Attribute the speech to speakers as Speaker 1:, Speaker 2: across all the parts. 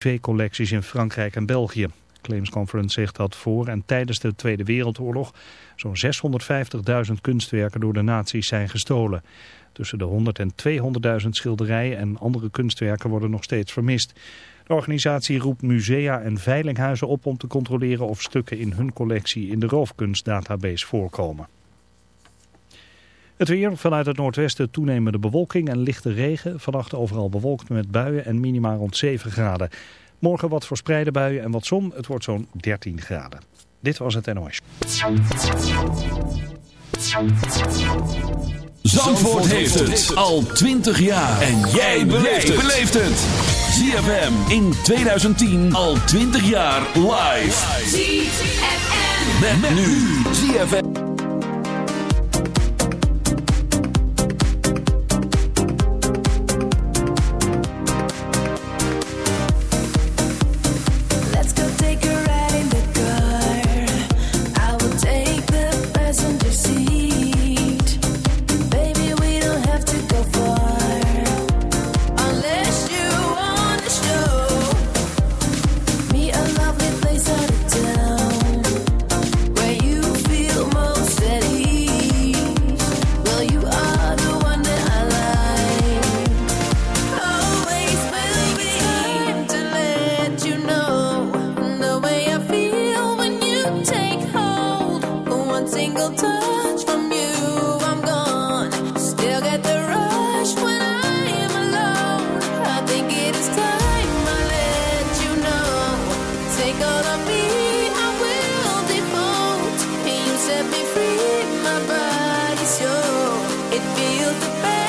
Speaker 1: privécollecties in Frankrijk en België. Claims Conference zegt dat voor en tijdens de Tweede Wereldoorlog zo'n 650.000 kunstwerken door de nazi's zijn gestolen. Tussen de 100 en 200.000 schilderijen en andere kunstwerken worden nog steeds vermist. De organisatie roept musea en veilinghuizen op om te controleren of stukken in hun collectie in de roofkunstdatabase voorkomen. Het weer vanuit het noordwesten toenemende bewolking en lichte regen. Vannacht overal bewolkt met buien en minima rond 7 graden. Morgen wat verspreide buien en wat zon. Het wordt zo'n 13 graden. Dit was het NOS.
Speaker 2: Zandvoort heeft het al 20 jaar. En jij beleeft het. ZFM in 2010 al 20 jaar live. ZFM. Met, nu. ZFM.
Speaker 3: It feels the best.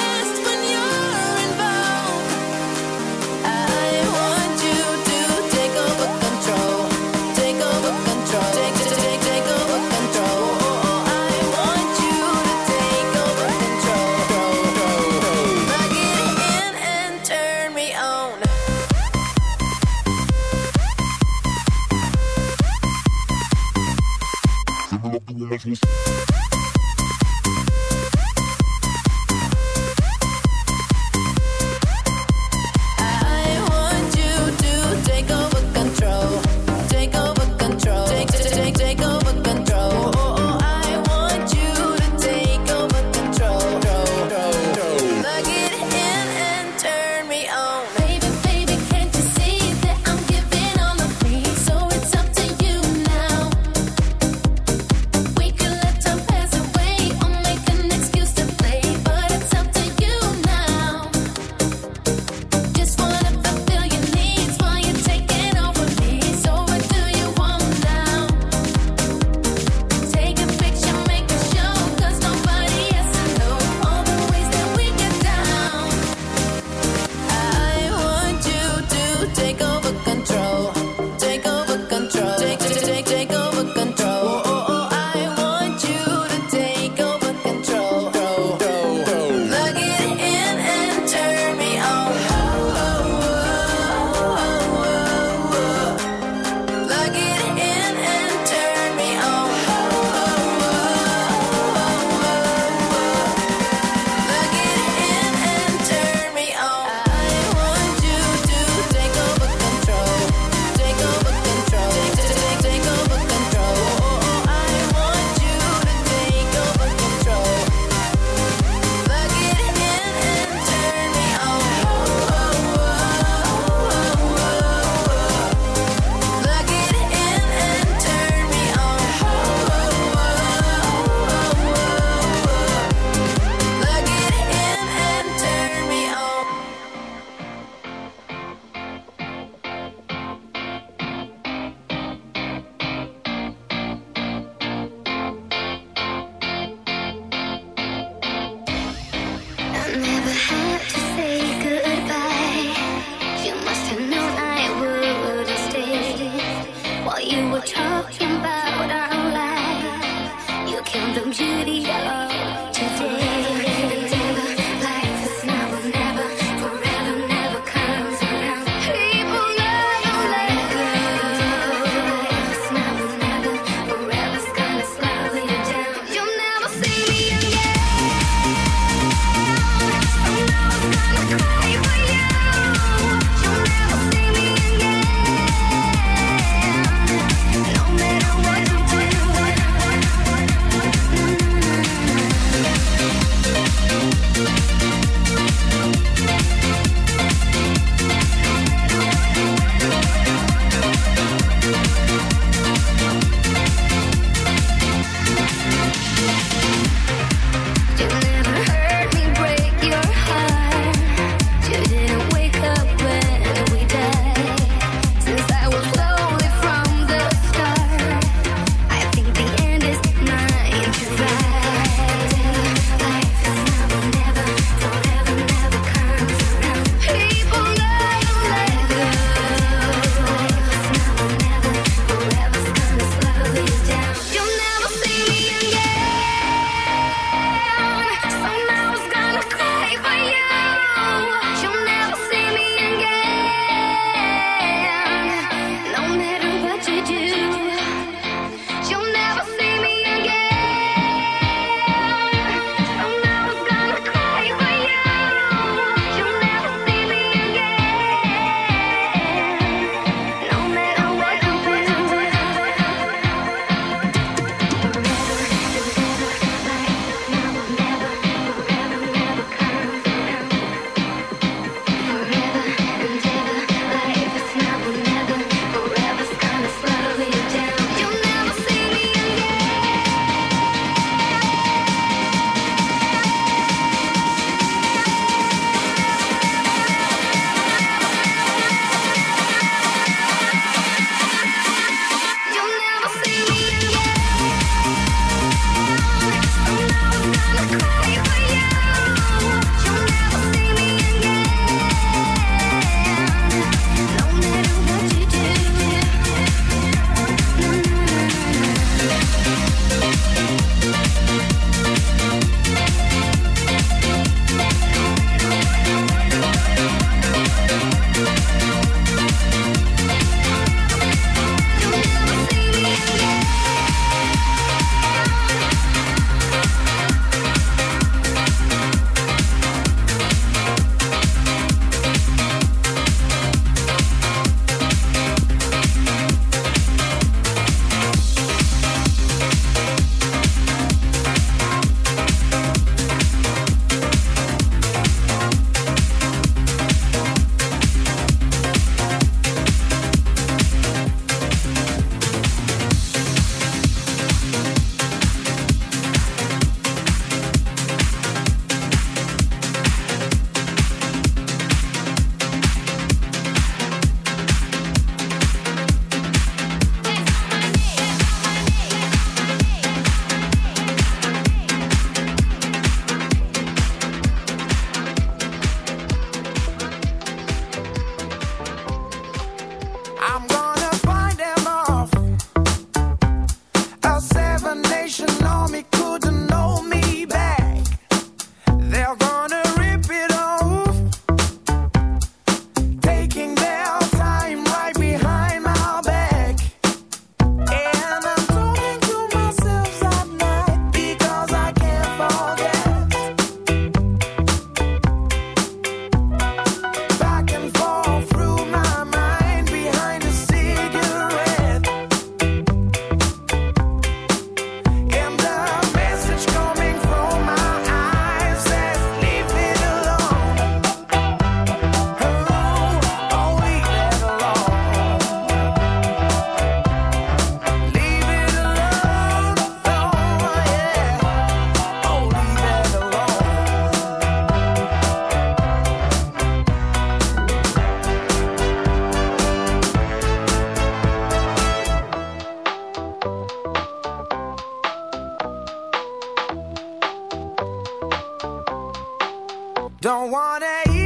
Speaker 4: Don't wanna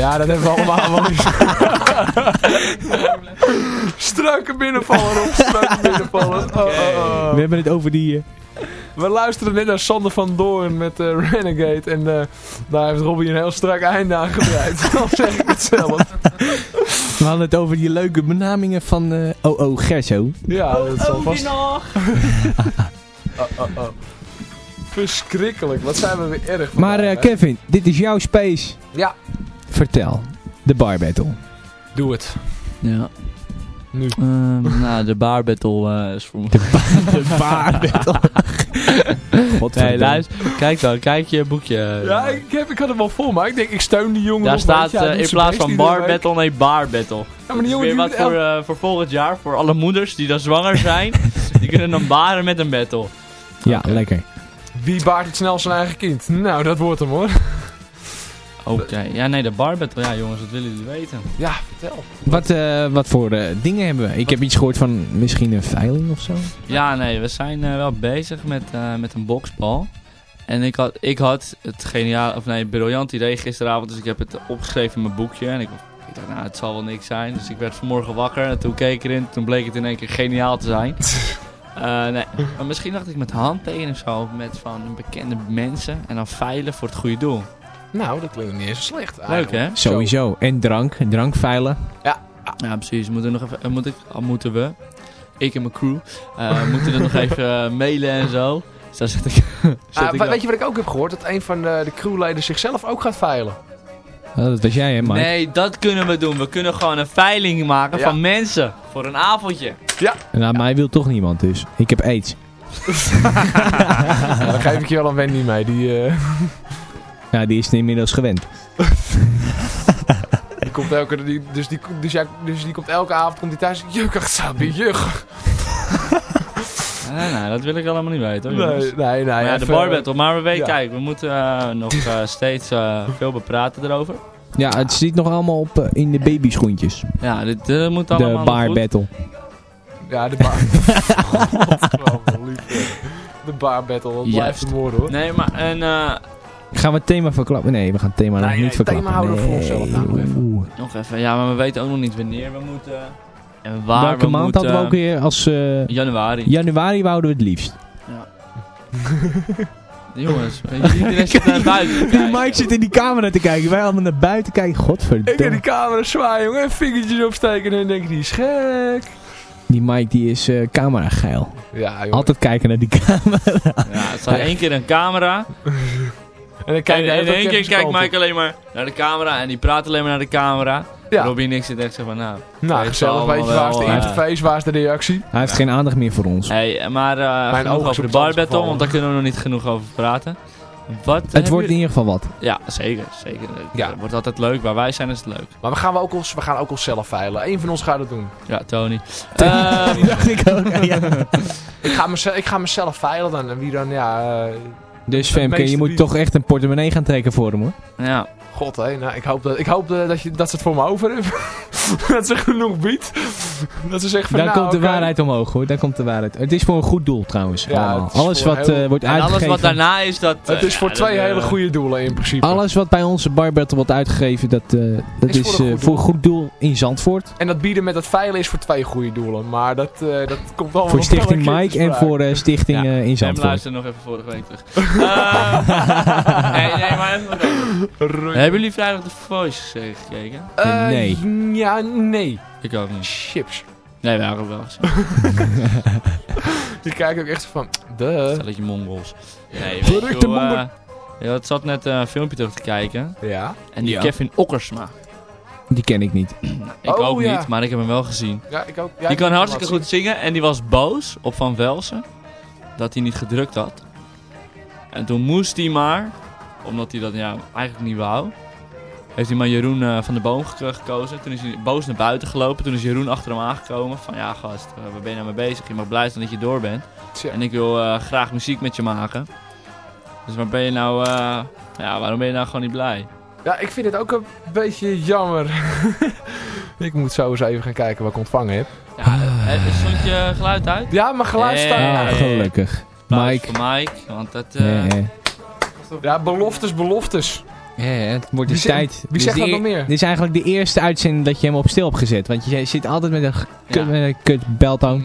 Speaker 4: Ja, dat hebben we allemaal wel eens. Struiken binnenvallen op, struiken binnenvallen. Oh, oh, oh.
Speaker 3: We hebben het over die... eh,
Speaker 4: We luisteren net naar Sander van Doorn met eh, Renegade. En eh, daar heeft Robbie een heel strak einde aan gebreid. Dan zeg ik het zelf.
Speaker 3: we hadden het over die leuke benamingen van... eh oh, oh, Gerso.
Speaker 4: Ja, dat zal vast... oh, oh, oh. Verschrikkelijk, wat zijn we weer erg
Speaker 3: Maar
Speaker 4: vandaag,
Speaker 3: eh,
Speaker 4: hè?
Speaker 3: Kevin, dit is jouw space.
Speaker 4: Ja,
Speaker 3: Vertel. De bar battle.
Speaker 4: doe het.
Speaker 5: Ja.
Speaker 4: Nu.
Speaker 5: Ehm, nou, de bar battle eh, is voor me.
Speaker 3: De bar battle.
Speaker 5: Nee, luister. Kijk dan, kijk je boekje.
Speaker 4: Ja, ik, heb, ik had het wel voor, maar ik denk, ik steun die jongen
Speaker 5: Daar staat
Speaker 4: hij
Speaker 5: eh, in plaats van bar battle, nee, bar battle.
Speaker 4: Ja, maar die
Speaker 5: Dus
Speaker 4: jongen
Speaker 5: weer wat voor, eh, voor volgend jaar, voor alle moeders die dan zwanger zijn. die kunnen dan baren met een battle.
Speaker 3: Ja, lekker.
Speaker 4: Wie baart het snel zijn eigen kind? Nou, dat wordt hem hoor.
Speaker 5: Oké, ja nee, de bar battle, ja jongens, dat willen jullie weten.
Speaker 4: Ja, vertel.
Speaker 3: Wat, eh, wat voor eh, dingen hebben we? Ik heb iets gehoord van misschien een veiling of zo.
Speaker 5: Ja, nee, we zijn eh, wel bezig met, eh, met een boxbal. En ik had, ik had het geniaal, of nee, briljant idee gisteravond, dus ik heb het opgeschreven in mijn boekje. En ik, ik dacht, nou, het zal wel niks zijn. Dus ik werd vanmorgen wakker en toen keek ik erin, toen bleek het in één keer geniaal te zijn. Eh, nee, maar misschien dacht ik met handtekenen of zo, met van bekende mensen en dan veilen voor het goede doel.
Speaker 4: Nou, dat klinkt niet eens zo slecht.
Speaker 5: Leuk
Speaker 4: eigenlijk.
Speaker 5: hè?
Speaker 3: Sowieso. En drank. Drank veilen.
Speaker 5: Ja, precies. Moeten we nog even, eh, moet ik, al moeten we, ik en mijn crew, eh, moeten er nog even eh, mailen en zo. Dus daar zet ik, zet
Speaker 4: Ah,
Speaker 5: ik
Speaker 4: weet je wat ik ook heb gehoord? Dat een van de, de crewleden zichzelf ook gaat veilen.
Speaker 3: Oh, dat was jij hè, Mike?
Speaker 5: Nee, dat kunnen we doen. We kunnen gewoon een veiling maken
Speaker 4: Ja.
Speaker 5: van mensen. Voor een avondje.
Speaker 3: Nou, mij wil toch niemand dus. Ik heb aids.
Speaker 4: Ja, dan geef ik je wel een Wendy mee. Die, eh,
Speaker 3: Ja, die is inmiddels gewend.
Speaker 4: die komt elke, die, dus, die, dus, ja, dus die komt elke avond komt die thuis. Juk, ik sta bij juk.
Speaker 5: Nee, nee, dat wil ik allemaal niet weten hoor.
Speaker 4: Nee, nee, nee.
Speaker 5: Maar ja, de bar battle. Maar we weten,
Speaker 4: ja.
Speaker 5: kijk, we moeten eh, nog eh, steeds eh, veel bepraten erover.
Speaker 3: Ja, het zit nog allemaal op in de babyschoentjes.
Speaker 5: Ja, dit moet allemaal
Speaker 3: De bar
Speaker 5: goed.
Speaker 3: battle.
Speaker 4: Ja, de bar. De bar battle, dat blijft een woord hoor.
Speaker 5: Nee, maar en, eh,
Speaker 3: Gaan we het thema verklappen? Nee, we gaan het thema
Speaker 4: Nee,
Speaker 3: nog
Speaker 4: nee,
Speaker 3: niet verklappen.
Speaker 4: thema houden we voor onszelf, nou, nog even.
Speaker 5: Nog even. Ja, maar we weten ook nog niet wanneer we moeten. En waar
Speaker 3: Welke
Speaker 5: we
Speaker 3: maand
Speaker 5: moeten.
Speaker 3: hadden we ook weer als... eh,
Speaker 5: Januari.
Speaker 3: januari wouden we het liefst.
Speaker 5: Jongens, iedereen zit naar buiten. te
Speaker 3: Die. Mike zit in die camera te kijken. Wij allemaal naar buiten kijken.
Speaker 4: Ik heb
Speaker 3: Godverdomme.
Speaker 4: die camera zwaaien, jongen. En vingertjes opsteken en dan denk ik, die is gek.
Speaker 3: Die Mike die is eh camera geil.
Speaker 4: Ja, jongen.
Speaker 3: Altijd kijken naar die camera.
Speaker 5: Ja, het staat één keer een camera.
Speaker 4: En dan kijk
Speaker 5: En
Speaker 4: je
Speaker 5: in één keer kijkt. Mike alleen maar naar de camera en die praat alleen maar naar de camera.
Speaker 4: Ja.
Speaker 5: Robin niks zit echt zo van, nou...
Speaker 4: Nou,
Speaker 5: weet
Speaker 4: gezellig. Weet je, waar is de
Speaker 5: eh,
Speaker 4: interface, waar is de reactie?
Speaker 3: Hij heeft geen aandacht meer voor ons.
Speaker 5: Hey, maar eh
Speaker 4: Mijn
Speaker 5: genoeg
Speaker 4: ogen
Speaker 5: over de bar
Speaker 4: het
Speaker 5: battle,
Speaker 4: gevallen.
Speaker 5: want daar kunnen we nog niet genoeg over praten. Wat
Speaker 3: Het wordt in ieder geval wat.
Speaker 5: Ja, zeker, zeker.
Speaker 4: Ja.
Speaker 5: Het wordt altijd leuk. Waar wij zijn is het leuk.
Speaker 4: Maar we gaan, we ook ons, we gaan ook onszelf veilen. Eén van ons gaat het doen.
Speaker 5: Ja, Tony. Ehm,
Speaker 3: dacht ik ook. Ja.
Speaker 4: Ik ga, mezelf, ik ga mezelf veilen dan. En wie dan, ja... eh,
Speaker 3: Dus Femke, je moet toch echt een portemonnee gaan trekken voor hem hoor.
Speaker 5: ja.
Speaker 4: God, hé. Nou, ik hoop, dat, ik hoop dat, dat, je, dat ze het voor me over hebben.
Speaker 6: dat ze genoeg biedt. Dat ze zegt van
Speaker 3: Daar
Speaker 6: nou,
Speaker 3: komt de waarheid omhoog hoor, daar komt de waarheid. Het is voor een goed doel trouwens.
Speaker 6: Ja, is
Speaker 3: Alles wat
Speaker 6: heel-
Speaker 3: eh, wordt
Speaker 5: En
Speaker 3: uitgegeven.
Speaker 5: alles wat daarna is, dat...
Speaker 6: Het
Speaker 5: eh,
Speaker 6: is voor
Speaker 5: ja,
Speaker 6: twee
Speaker 5: dat,
Speaker 6: hele
Speaker 5: eh,
Speaker 6: goede doelen in principe.
Speaker 3: Alles wat bij onze bar battle wordt uitgegeven, dat, eh, dat
Speaker 6: Is
Speaker 3: is,
Speaker 6: voor een
Speaker 3: eh,
Speaker 6: goed
Speaker 3: voor een
Speaker 6: doel.
Speaker 3: goed doel in Zandvoort.
Speaker 6: En dat bieden met dat veilen is voor twee goede doelen. Maar dat, eh, dat komt allemaal
Speaker 3: voor
Speaker 6: wel
Speaker 3: Stichting Mike en voor eh, Stichting
Speaker 5: Ja,
Speaker 3: eh, in Zandvoort.
Speaker 5: luisterde nog even vorige week terug. Eh, nee, nee, maar even. Hebben jullie vrijdag de Voice eh, gekeken?
Speaker 6: Eh,
Speaker 3: Nee.
Speaker 6: Ja, nee.
Speaker 5: Ik ook niet.
Speaker 6: Chips.
Speaker 5: Nee, we waren wel eens.
Speaker 6: Je kijkt ook echt zo van... De.
Speaker 5: Stelletje mongols. Nee,
Speaker 6: Verrukte
Speaker 5: je hoe,
Speaker 6: mongol.
Speaker 5: eh, ja, ik zat net eh, een filmpje terug te kijken.
Speaker 6: Ja.
Speaker 5: En die
Speaker 3: Ja.
Speaker 5: Kevin Okkersma.
Speaker 3: Die ken ik niet.
Speaker 5: Ik
Speaker 6: Oh,
Speaker 5: ook
Speaker 6: ja.
Speaker 5: niet, maar ik heb hem wel gezien.
Speaker 6: Ja, ik ook. Ja,
Speaker 5: die kan hartstikke goed zingen en die was boos op Van Velsen. Dat hij niet gedrukt had. En toen moest hij maar, omdat hij dat ja, eigenlijk niet wou. Heeft hij maar Jeroen eh, van de Boom gek- gekozen. Toen is hij boos naar buiten gelopen. Toen is Jeroen achter hem aangekomen. Van ja gast, eh, waar ben je nou mee bezig? Je mag blij zijn dat je door bent.
Speaker 6: Tja.
Speaker 5: En ik wil eh, graag muziek met je maken. Dus waar ben je nou... eh, ja, waarom ben je nou gewoon niet blij?
Speaker 6: Ja, ik vind het ook een beetje jammer. ik moet zo eens even gaan kijken wat ik ontvangen heb.
Speaker 5: Ja, stond je geluid uit?
Speaker 6: Ja, maar geluid staat...
Speaker 3: Ah,
Speaker 5: Hey.
Speaker 3: gelukkig.
Speaker 5: Applaus
Speaker 3: Mike.
Speaker 5: Mike, want dat... eh,
Speaker 3: Ja,
Speaker 6: beloftes, beloftes.
Speaker 3: Ja, het wordt
Speaker 6: Wie
Speaker 3: dus
Speaker 6: zegt-
Speaker 3: tijd.
Speaker 6: wie
Speaker 3: Dit is
Speaker 6: zegt dat nog meer?
Speaker 3: Dit is eigenlijk de eerste uitzending dat je hem op stil hebt gezet. Want je zit altijd met een g-
Speaker 5: Ja.
Speaker 3: kut, met een kut beltoon.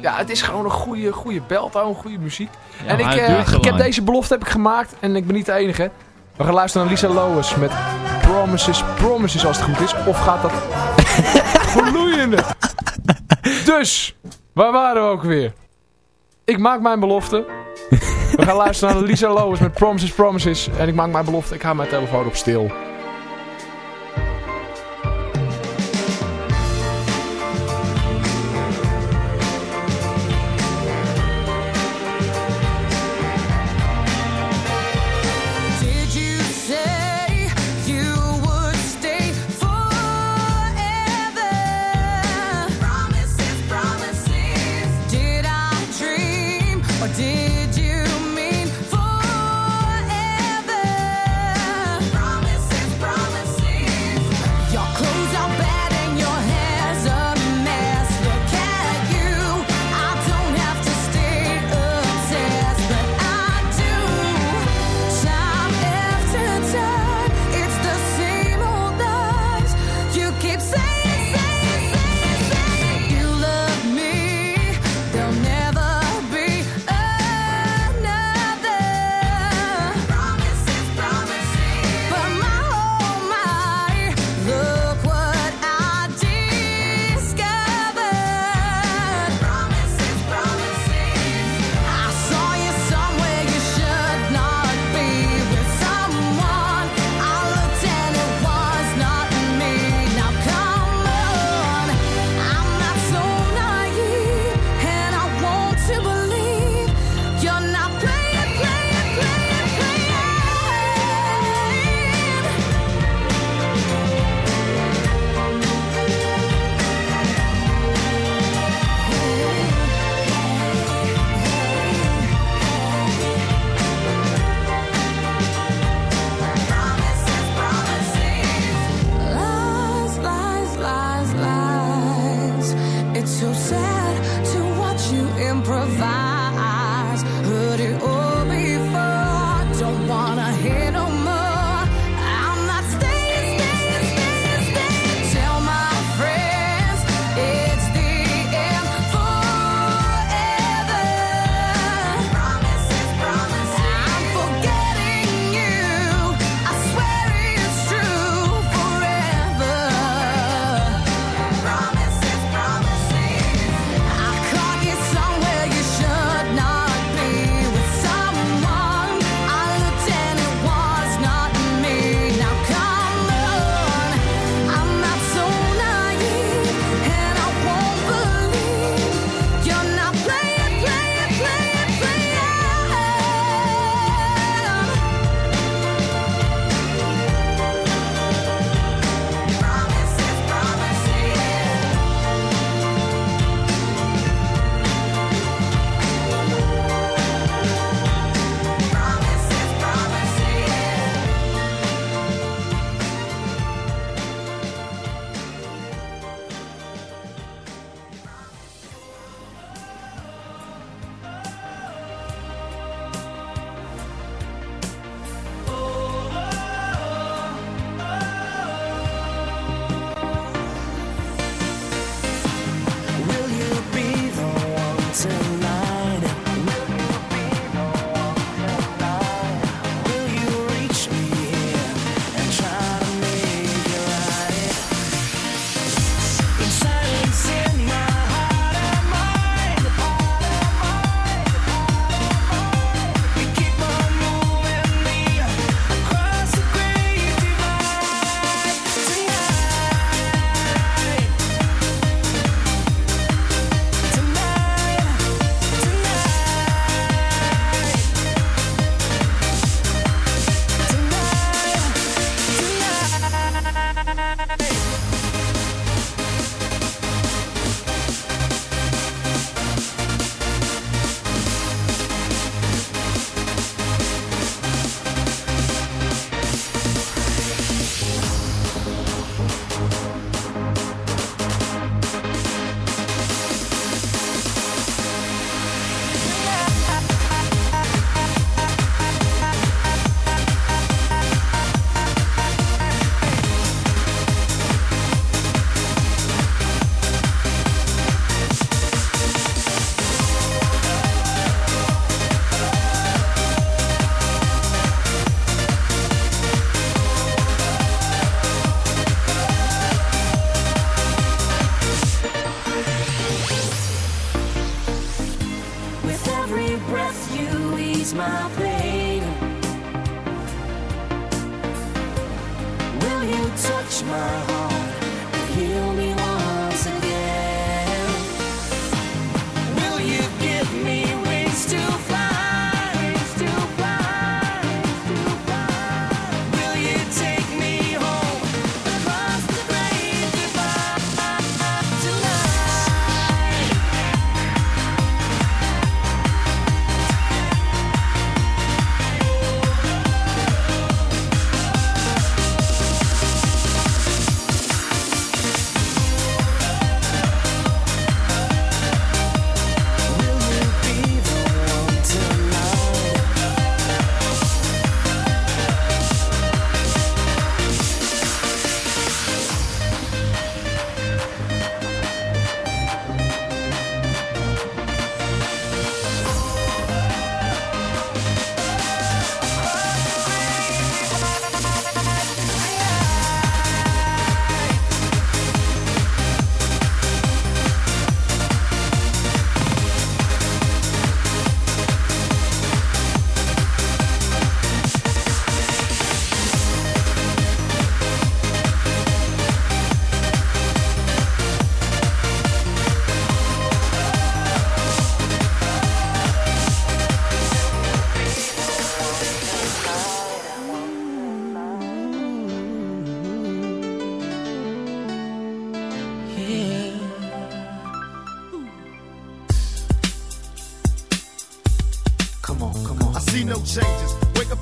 Speaker 6: Ja, het is gewoon een goede, goede beltoon, goede muziek.
Speaker 5: Ja,
Speaker 6: en ik, eh, ik heb deze belofte heb ik gemaakt en ik ben niet de enige. We gaan luisteren naar Lisa Lois met Promises, Promises als het goed is. Of gaat dat vloeiende? Dus, waar waren we ook weer? Ik maak mijn belofte. We gaan luisteren naar Lisa Lois met Promises, Promises. En ik maak mijn belofte, ik ga mijn telefoon op stil.
Speaker 7: ease my pain? Will you touch my
Speaker 8: heart?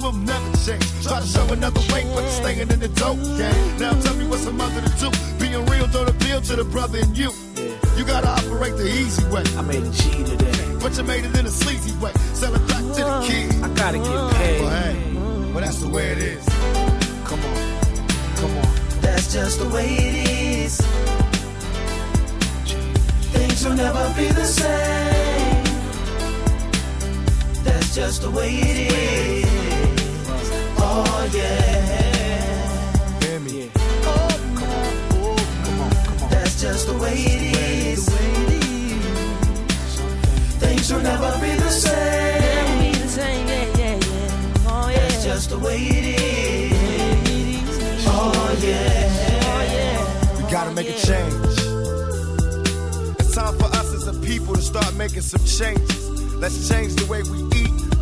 Speaker 8: But some things will never change. Try to show another way, but you're staying in the dope game. Now tell me what's a mother to do. Being real don't appeal to the brother in you. You gotta operate the easy way.
Speaker 9: I made a G today.
Speaker 8: But you made it in a sleazy way. Sell it back to the kids.
Speaker 9: I gotta get paid.
Speaker 8: Well, hey, well, that's the way it is.
Speaker 9: Come on, come on.
Speaker 10: That's just the way it is. Things will never be the same. That's just the way it is. Oh yeah.
Speaker 8: Hear me?
Speaker 10: That's just the way it is. Things will never be the same. That's just the way it is. Oh yeah.
Speaker 8: We gotta make a change. It's time for us as a people to start making some changes. Let's change the way we eat.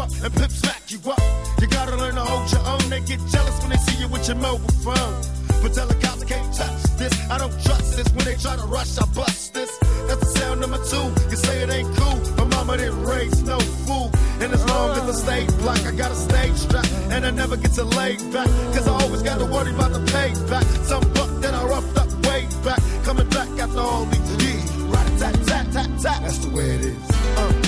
Speaker 8: up, and pimp smack you up. You gotta learn to hold your own. They get jealous when they see you with your mobile phone. But tell the cops I can't touch this. I don't trust this. When they try to rush, I bust this. That's the sound number two. You say it ain't cool. My mama didn't raise no fool. And as long as I stay black, I got a stage strap. And I never get to lay back. Cause I always gotta worry about the payback. Some buck that I roughed up way back. Coming back after all these years. Right, tat, tat, tat, tat. That's the way it is. Uh.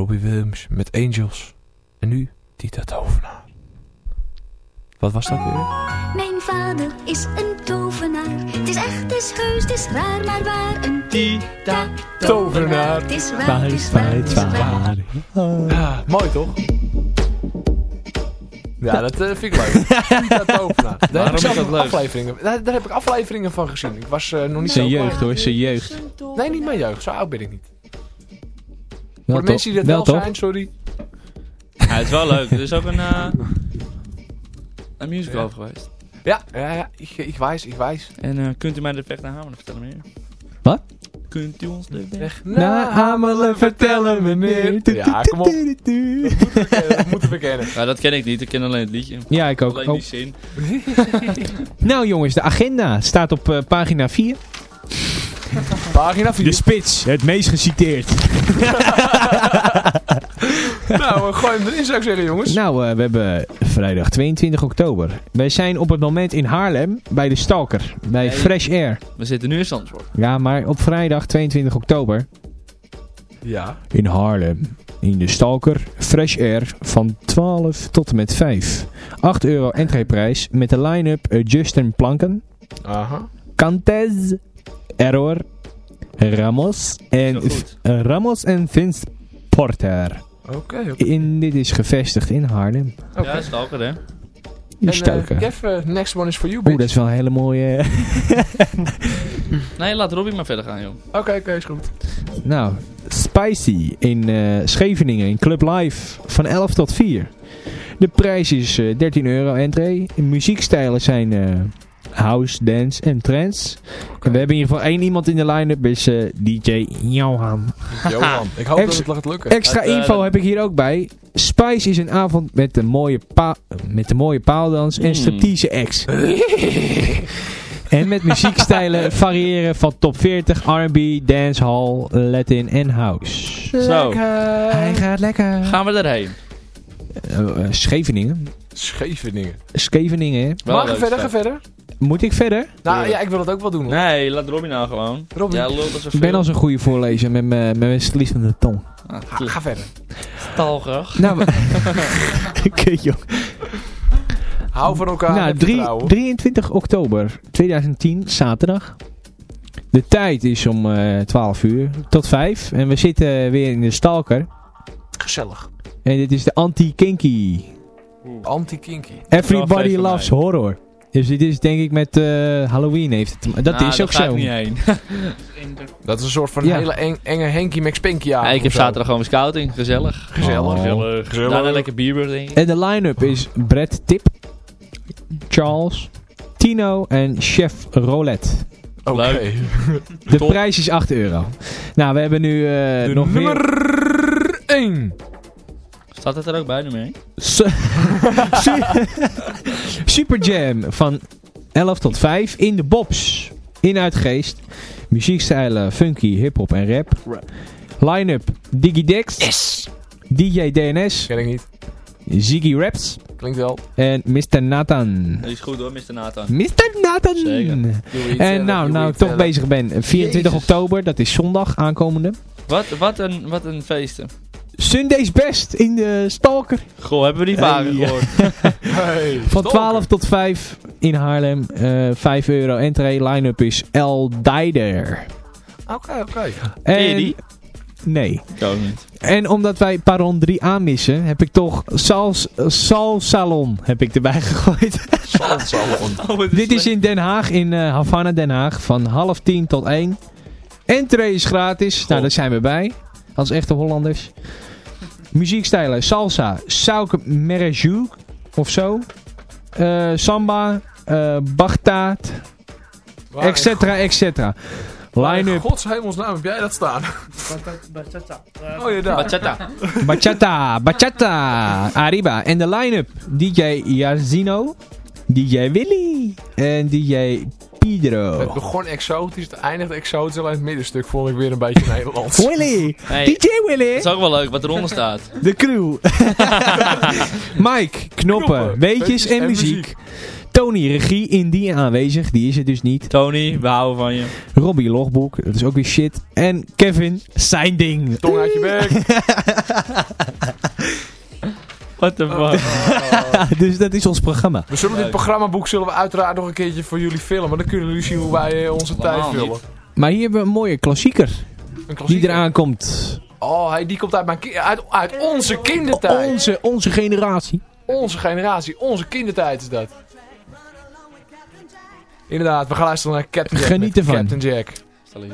Speaker 4: Robbie Williams met Angels. En nu Tita Tovenaar. Wat was dat weer?
Speaker 11: Mijn vader is een tovenaar. Het is echt, het is heus, het is raar, maar waar. Een tita tovenaar. Het is waar, het is waar, het is waar.
Speaker 4: Ja, mooi toch? Ja, dat eh, vind ik leuk. Tita Tovenaar. Daar heb
Speaker 5: Waarom
Speaker 4: ik
Speaker 5: is
Speaker 4: zelf
Speaker 5: dat leuk?
Speaker 4: afleveringen. Daar, daar heb ik afleveringen van gezien. Ik was eh, nog niet
Speaker 3: Zijn
Speaker 4: zo
Speaker 3: jeugd hoor, zijn jeugd.
Speaker 4: Nee, niet mijn jeugd. Zo oud ben ik niet.
Speaker 3: Wel
Speaker 4: Voor de mensen die dat
Speaker 3: Wel
Speaker 4: zijn, sorry.
Speaker 5: Ja, het is wel leuk. Er is ook een, eh, een musical over geweest.
Speaker 4: Ja, ja, ja ik, ik wijs, ik wijs.
Speaker 5: En eh, kunt u mij de vecht naar Hamelen vertellen meer?
Speaker 3: Wat?
Speaker 5: Kunt u ons de weg...
Speaker 3: Na Amelen vertellen meneer.
Speaker 4: Ja, kom op. Dat moeten we kennen.
Speaker 5: Ja, dat ken ik niet. Ik ken alleen het liedje.
Speaker 3: Ja, ik ook.
Speaker 5: Alleen
Speaker 3: Oh.
Speaker 5: die zin.
Speaker 3: Nou jongens, de agenda staat op eh, pagina 4.
Speaker 4: Pagina 4.
Speaker 3: De spits, het meest geciteerd.
Speaker 4: Nou, gooi hem erin zou ik zeggen, jongens.
Speaker 3: Nou, eh, we hebben vrijdag 22 oktober. Wij zijn op het moment in Haarlem bij de Stalker, bij
Speaker 5: Nee.
Speaker 3: Fresh Air.
Speaker 5: We zitten nu in Zandvoort.
Speaker 3: Ja, maar op vrijdag 22 oktober
Speaker 4: Ja.
Speaker 3: in Haarlem. In de Stalker, Fresh Air van 12 tot en met 5. 8 euro entreeprijs met de line-up eh, Justin Planken,
Speaker 4: Aha.
Speaker 3: Cantez, Error, Ramos en, eh, Ramos en Vince Porter.
Speaker 4: Oké, oké.
Speaker 3: In, dit is gevestigd in Haarlem.
Speaker 4: Oké.
Speaker 5: Ja, stalker hè.
Speaker 4: En,
Speaker 3: Stalker.
Speaker 4: eh, Kev, eh, next one is for you,
Speaker 3: Oeh, dat is wel een hele mooie...
Speaker 5: Nee, laat Robbie maar verder gaan joh.
Speaker 4: Oké, oké, is goed.
Speaker 3: Nou, Spicy in eh, Scheveningen in Club Live van 11 tot 4. De prijs is eh, 13 euro entree. De muziekstijlen zijn eh, house, dance en trance. En we hebben in ieder geval één iemand in de line-up, is eh, DJ Johan.
Speaker 4: Johan, ik hoop
Speaker 3: Ex-
Speaker 4: dat het gaat lukken.
Speaker 3: Extra
Speaker 5: Het, eh,
Speaker 3: info heb ik hier ook bij. Spice is een avond met de mooie, pa met de mooie paaldans en
Speaker 5: Hmm.
Speaker 3: striptease ex. en met muziekstijlen variëren van top 40, R&B, dancehall, Latin en house.
Speaker 5: Zo,
Speaker 3: Hij gaat lekker.
Speaker 5: gaan we erheen.
Speaker 3: Eh, Scheveningen.
Speaker 4: Scheveningen.
Speaker 3: Scheveningen, hè?
Speaker 4: Maar ga verder, ga verder.
Speaker 3: Moet ik verder?
Speaker 4: Nou ja, ik wil het ook wel doen. hoor.
Speaker 5: Nee, laat Robbie nou gewoon.
Speaker 4: Robbie.
Speaker 5: Ja, lult als een
Speaker 3: Ik ben al zo'n goede voorlezer met mijn met mijn verlies van de tong.
Speaker 5: Ah,
Speaker 4: Ga, ga verder.
Speaker 5: stalker.
Speaker 3: Nou, Kut, joh.
Speaker 4: Hou van elkaar.
Speaker 3: nou,
Speaker 4: heb
Speaker 3: drie-
Speaker 4: vertrouwen.
Speaker 3: 23 oktober 2010, zaterdag. De tijd is om eh 12 uur tot 5. En we zitten weer in de Stalker.
Speaker 4: Gezellig.
Speaker 3: En dit is de Anti-Kinky.
Speaker 4: Anti-kinky.
Speaker 3: Everybody loves
Speaker 5: mij.
Speaker 3: horror. Dus dit is denk ik met eh, Halloween heeft het. te- Dat
Speaker 5: Nou,
Speaker 3: is ook zo.
Speaker 5: niet heen.
Speaker 4: Dat is een soort van
Speaker 3: Ja.
Speaker 4: hele eng, enge Henky McSpanky
Speaker 5: Ja,
Speaker 4: avond
Speaker 5: ik heb zaterdag gewoon scouting. Gezellig.
Speaker 4: Gezellig.
Speaker 3: Oh.
Speaker 5: Gezellig.
Speaker 4: Gezellig.
Speaker 5: Daarna lekker bierbeurt denk ik.
Speaker 3: En de line-up is Brett Tip, Charles, Tino en Chef Roulette.
Speaker 4: Oké.
Speaker 5: Leuk.
Speaker 3: De prijs is 8 euro. Nou, we hebben nu eh,
Speaker 4: De
Speaker 3: nog
Speaker 4: nummer
Speaker 3: weer...
Speaker 4: 1.
Speaker 5: Staat het er ook bij nu mee?
Speaker 3: Su- Su- Super Jam van 11 tot 5 in de Bobs. In Uitgeest. Muziekstijlen funky, hip-hop en rap. Line-up Digidex. DJ DNS.
Speaker 4: Ken ik niet.
Speaker 3: Ziggy Raps.
Speaker 4: Klinkt wel.
Speaker 3: En Mr. Nathan.
Speaker 5: Dat is goed hoor, Mr. Nathan.
Speaker 3: Mr. Nathan.
Speaker 5: Zeker.
Speaker 3: En nou, nou ik
Speaker 4: iets,
Speaker 3: toch
Speaker 4: eh,
Speaker 3: bezig ben. 24
Speaker 4: Jezus.
Speaker 3: oktober, dat is zondag aankomende.
Speaker 5: Wat, wat, een, wat een feesten.
Speaker 3: Sunday's Best in de Stalker.
Speaker 5: Goh, hebben we die vaker
Speaker 3: Hey.
Speaker 5: gehoord.
Speaker 4: Hey,
Speaker 3: Van
Speaker 4: stalker.
Speaker 3: 12 tot 5 in Haarlem. eh 5 euro entree. Line-up is El Dijder.
Speaker 4: Oké, oké.
Speaker 5: Ken je
Speaker 3: En-
Speaker 5: die?
Speaker 3: Nee.
Speaker 5: Ik ook niet.
Speaker 3: En omdat wij Paron 3 aanmissen, heb ik toch Sals, Sal Salon heb ik erbij gegooid.
Speaker 4: Salsalon.
Speaker 3: Dit is in Den Haag, in eh, Havana Den Haag, van half tien tot 1. Entree is gratis. Nou, daar zijn we bij. Als echte Hollanders. Muziekstijlen, salsa, Sauke Merejou of zo. Eh, samba, eh Baghdad,
Speaker 4: Waar
Speaker 3: et cetera, et cetera.
Speaker 4: Waar in
Speaker 3: Line-up,
Speaker 4: Gods hemelsnaam heb jij dat staan? Oh ja, daar.
Speaker 5: Bachata.
Speaker 3: bachata, bachata, arriba. En de line-up, DJ Yazino, DJ Willy en DJ
Speaker 4: Het
Speaker 3: Pedro.
Speaker 4: begon exotisch, het eindigde exotisch. Alleen het middenstuk vond ik weer een beetje Nederlands.
Speaker 3: Willy,
Speaker 5: Hey,
Speaker 3: DJ
Speaker 5: dat
Speaker 3: Willy,
Speaker 5: is ook wel leuk wat eronder staat.
Speaker 3: de crew. Mike, knoppen,
Speaker 4: Knoppen,
Speaker 3: weetjes
Speaker 4: weetjes
Speaker 3: en
Speaker 4: en
Speaker 3: muziek.
Speaker 4: muziek.
Speaker 3: Tony, regie, Indie aanwezig, die is er dus niet.
Speaker 5: Tony, we houden van je.
Speaker 3: Robbie, logboek, dat is ook weer shit. En Kevin, zijn ding.
Speaker 4: Tong uit je bek.
Speaker 5: What the fuck.
Speaker 3: dus dat is ons programma.
Speaker 4: We zullen dit programmaboek zullen we uiteraard nog een keertje voor jullie filmen. Dan kunnen jullie zien hoe wij eh, onze tijd vullen.
Speaker 3: Maar hier hebben we een mooie klassieker
Speaker 4: Een
Speaker 3: die
Speaker 4: klassieker.
Speaker 3: eraan komt.
Speaker 4: Oh, hij, die komt uit, mijn ki- uit, uit onze kindertijd.
Speaker 3: Onze, onze generatie.
Speaker 4: Onze generatie, onze kindertijd is dat. Inderdaad, we gaan luisteren naar Captain Jack.
Speaker 3: Geniet ervan.
Speaker 4: Captain Jack.
Speaker 5: Stel je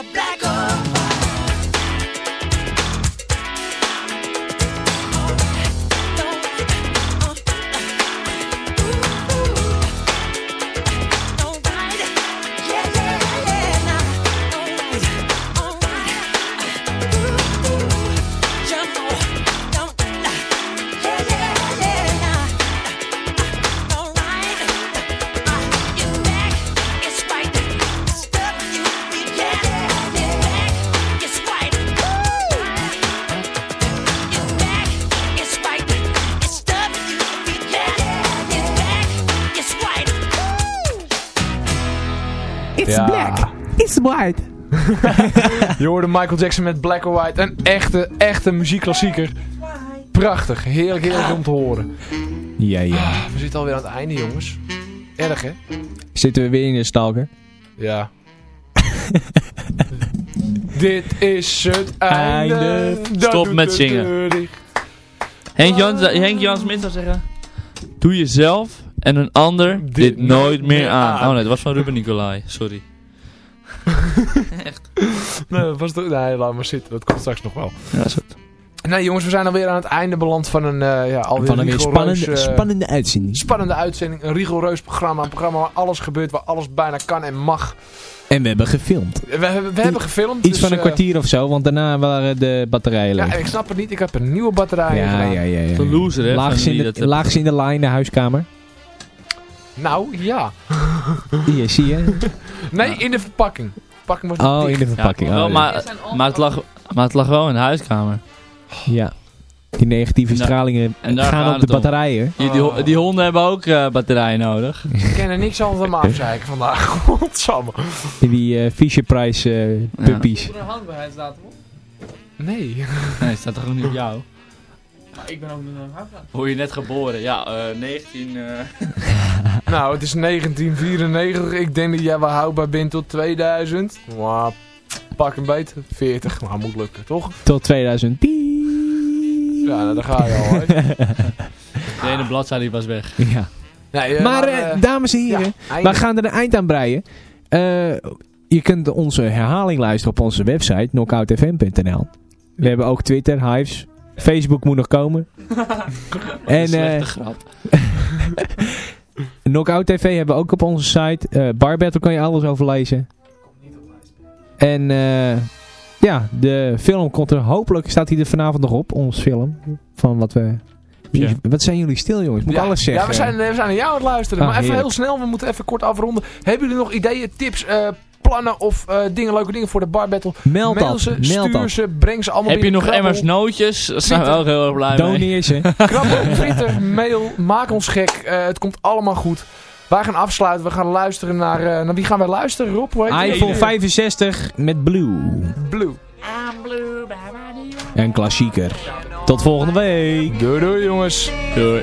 Speaker 12: a
Speaker 13: black
Speaker 4: Je hoorde Michael Jackson met Black or White. Een echte, echte muziekklassieker. Prachtig. Heerlijk, heerlijk om te horen.
Speaker 3: Ja, ja.
Speaker 4: We zitten alweer aan het einde, jongens. Erg, hè?
Speaker 3: Zitten we weer in een stalker?
Speaker 4: Ja. Dit is het einde.
Speaker 5: Stop met
Speaker 4: de
Speaker 5: zingen. Henk Jan, Henk Jan Smit zou zeggen... Doe jezelf en een ander dit,
Speaker 4: Dit
Speaker 5: nooit meer
Speaker 4: meer
Speaker 5: aan.
Speaker 4: aan.
Speaker 5: Oh nee, dat was van Ruben Nicolai. Sorry.
Speaker 4: Nee, dat was toch... Nee, laat maar zitten. Dat komt straks nog wel.
Speaker 5: Ja, is goed.
Speaker 4: Nee, jongens, we zijn alweer aan het einde beland van een eh ja, alweer
Speaker 3: Van een
Speaker 4: rigoureus,
Speaker 3: spannende,
Speaker 4: eh,
Speaker 3: spannende uitzending.
Speaker 4: spannende uitzending. Een rigoureus programma. Een programma waar alles gebeurt, waar alles bijna kan en mag.
Speaker 3: En we hebben gefilmd.
Speaker 4: We, hebben- we hebben gefilmd.
Speaker 3: Iets
Speaker 4: dus,
Speaker 3: van een
Speaker 4: eh,
Speaker 3: kwartier of zo, want daarna waren de batterijen
Speaker 4: Ja,
Speaker 3: leeg.
Speaker 4: en ik snap het niet. Ik heb een nieuwe batterij
Speaker 3: Ja,
Speaker 4: gedaan.
Speaker 3: ja, ja. ja.
Speaker 5: De loser, hè?
Speaker 3: Laag in de,
Speaker 5: dat
Speaker 3: laag in de lijn, de huiskamer.
Speaker 4: Nou, ja.
Speaker 3: Hier, zie je?
Speaker 4: Nee, in de verpakking. De verpakking was
Speaker 3: Oh,
Speaker 4: dicht.
Speaker 3: in de
Speaker 5: Ja,
Speaker 3: verpakking.
Speaker 5: wel,
Speaker 3: Oh, ja.
Speaker 5: maar, maar, het lag, maar het lag wel in de huiskamer.
Speaker 3: Ja. Die negatieve
Speaker 5: En
Speaker 3: stralingen
Speaker 5: en daar
Speaker 3: gaan op de batterijen.
Speaker 5: Die, die, ho- die honden hebben ook eh, batterijen nodig.
Speaker 4: Ik ken er niks anders dan maar afzeiken vandaag. Godsamme.
Speaker 3: Die eh Fisher Price eh, puppies.
Speaker 5: er een houdbaarheidsdatum op?
Speaker 4: Nee.
Speaker 5: Nee, staat toch ook niet op jou?
Speaker 14: Ik ben ook een houdbaar.
Speaker 5: Hoe je net geboren? Ja, eh 19...
Speaker 4: Nou, het is 1994. Ik denk dat jij wel houdbaar bent tot 2000. Maar pak een beet. 40. Maar moet lukken, toch?
Speaker 3: Tot 2010.
Speaker 4: Ja, nou, daar ga je al.
Speaker 5: De ene bladzijde die was weg.
Speaker 3: Ja.
Speaker 4: Nee, eh,
Speaker 3: Maar,
Speaker 4: eh,
Speaker 3: eh, dames en heren,
Speaker 4: ja,
Speaker 3: wij gaan er een eind aan breien. Eh, je kunt onze herhaling luisteren op onze website, knockoutfm.nl. We hebben ook Twitter, Hives. Facebook moet nog komen. en
Speaker 5: Slechte
Speaker 3: eh
Speaker 5: grap.
Speaker 3: Knockout TV hebben we ook op onze site. Eh Bar Battle kan je alles over lezen. En eh, ja, de film komt er hopelijk, staat hij er vanavond nog op, ons film. Van wat we...
Speaker 5: Ja.
Speaker 3: Wat zijn jullie stil jongens? Moet
Speaker 4: ja,
Speaker 3: alles zeggen?
Speaker 4: Ja, we zijn, we zijn naar jou aan het luisteren.
Speaker 3: Ah,
Speaker 4: maar even
Speaker 3: heerlijk.
Speaker 4: heel snel, we moeten even kort afronden. Hebben jullie nog ideeën, tips, eh, plannen of eh, dingen, leuke dingen voor de bar battle?
Speaker 3: Meld
Speaker 4: Mail
Speaker 3: dat,
Speaker 4: ze,
Speaker 3: meld
Speaker 4: stuur
Speaker 3: dat.
Speaker 4: ze, breng ze allemaal
Speaker 5: Heb je nog
Speaker 4: Krabbel,
Speaker 5: emmers nootjes? Daar zijn we ook heel erg blij mee.
Speaker 3: Doneer ze.
Speaker 4: Krabbel op Twitter, mail, maak ons gek. Eh, het komt allemaal goed. Wij gaan afsluiten, we gaan luisteren naar... eh, naar wie gaan wij luisteren, Rob? Hoe heet die?
Speaker 3: iPhone 65 met Blue.
Speaker 4: Blue.
Speaker 3: Een klassieker. Tot volgende week.
Speaker 4: Doei doei jongens.
Speaker 5: Doei.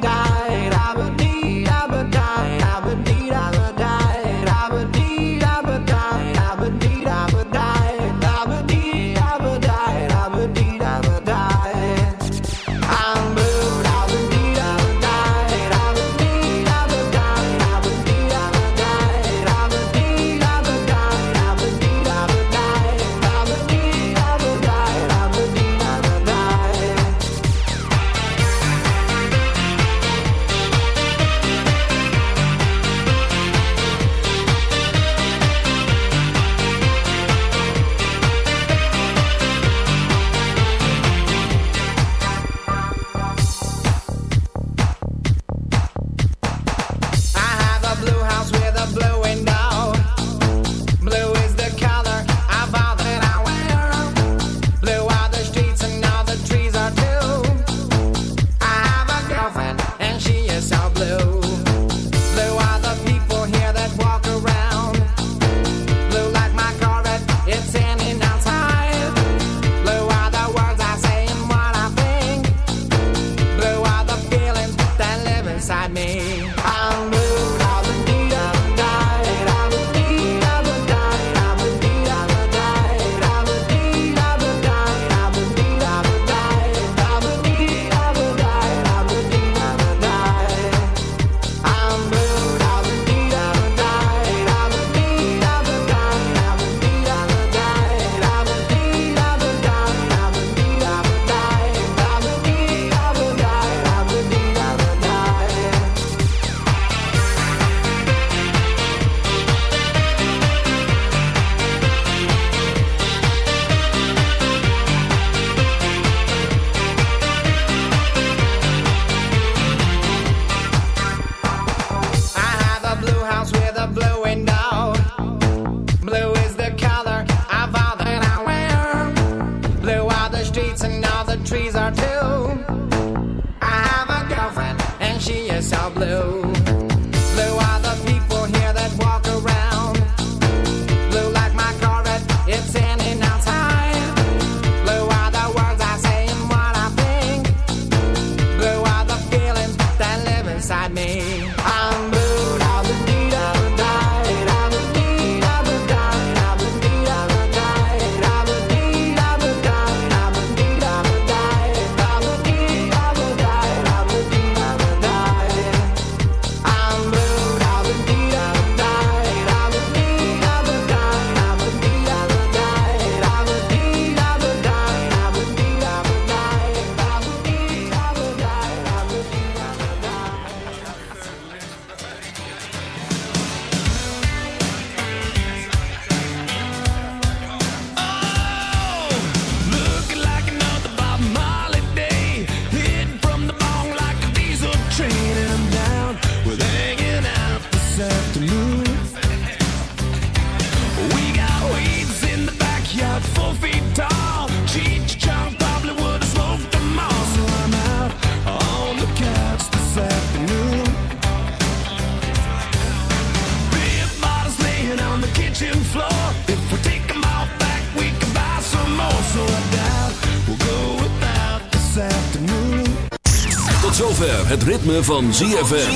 Speaker 2: zover het ritme van ZFM.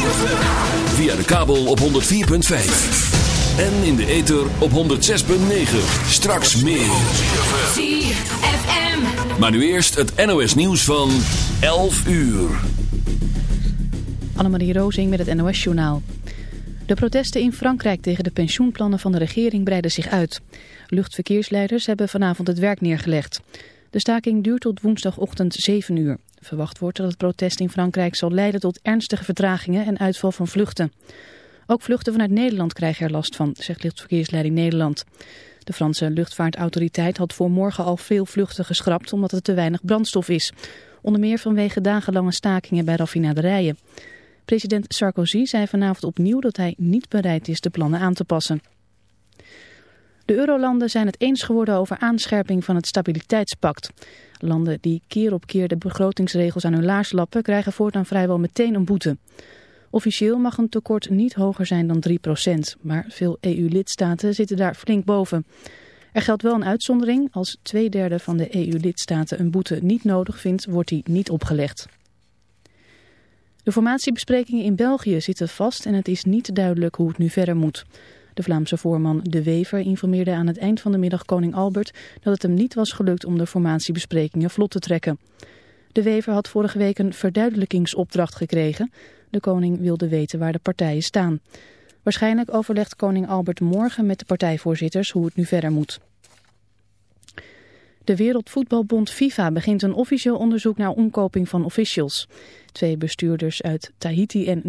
Speaker 2: Via de kabel op 104.5. En in de ether op 106.9. Straks meer.
Speaker 15: ZFM.
Speaker 2: Maar nu eerst het NOS nieuws van 11 uur.
Speaker 16: Annemarie Rozing met het NOS-journaal. De protesten in Frankrijk tegen de pensioenplannen van de regering breiden zich uit. Luchtverkeersleiders hebben vanavond het werk neergelegd. De staking duurt tot woensdagochtend 7 uur. Verwacht wordt dat het protest in Frankrijk zal leiden tot ernstige vertragingen en uitval van vluchten. Ook vluchten vanuit Nederland krijgen er last van, zegt Luchtverkeersleiding Nederland. De Franse luchtvaartautoriteit had voor morgen al veel vluchten geschrapt omdat er te weinig brandstof is. Onder meer vanwege dagenlange stakingen bij raffinaderijen. President Sarkozy zei vanavond opnieuw dat hij niet bereid is de plannen aan te passen. De eurolanden zijn het eens geworden over aanscherping van het stabiliteitspact. Landen die keer op keer de begrotingsregels aan hun laars lappen krijgen voortaan vrijwel meteen een boete. Officieel mag een tekort niet hoger zijn dan 3%, maar veel EU-lidstaten zitten daar flink boven. Er geldt wel een uitzondering. Als twee derde van de EU-lidstaten een boete niet nodig vindt, wordt die niet opgelegd. De formatiebesprekingen in België zitten vast en het is niet duidelijk hoe het nu verder moet. De Vlaamse voorman De Wever informeerde aan het eind van de middag koning Albert dat het hem niet was gelukt om de formatiebesprekingen vlot te trekken. De Wever had vorige week een verduidelijkingsopdracht gekregen. De koning wilde weten waar de partijen staan. Waarschijnlijk overlegt koning Albert morgen met de partijvoorzitters hoe het nu verder moet. De Wereldvoetbalbond FIFA begint een officieel onderzoek naar omkoping van officials. Twee bestuurders uit Tahiti en